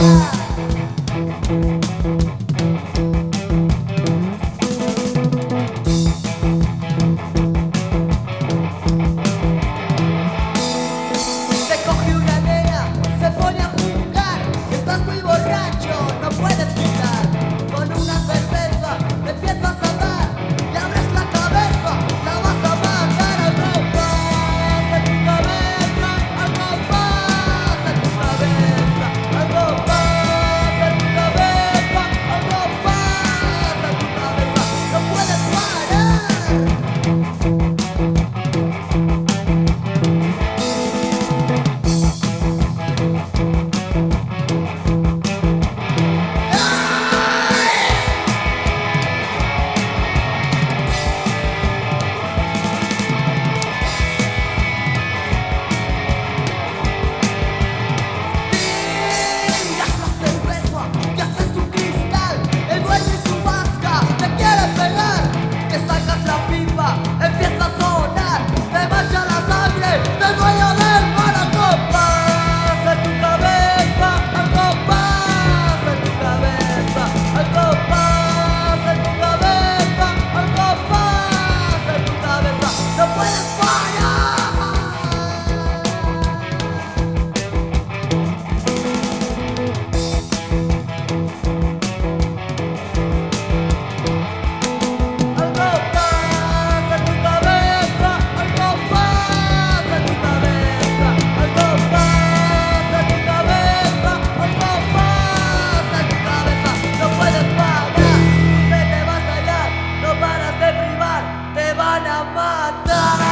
Thank you. what mata